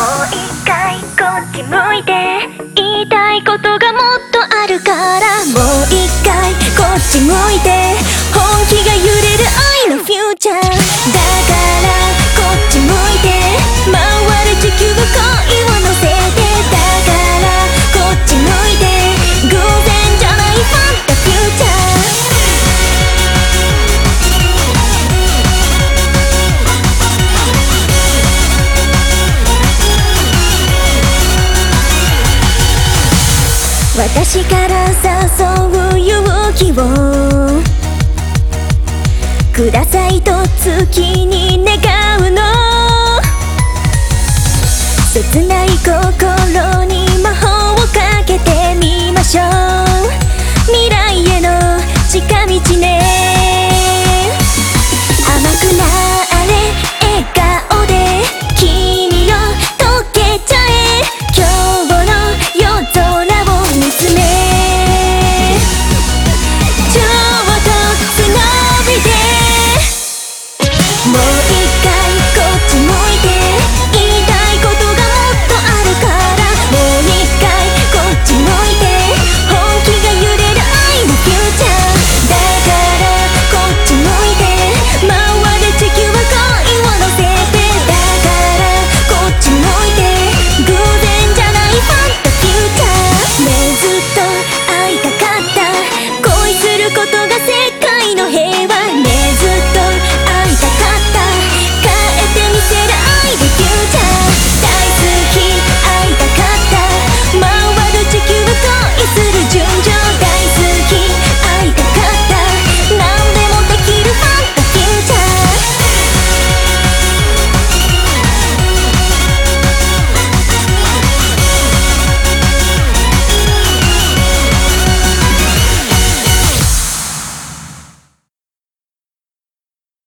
もう一回こっち向いて言いたいことがもっとあるからもう一回こっち向いて本気が揺れ私から誘う勇気をくださいと月に願うの。切ない心に魔法をかけてみましょう。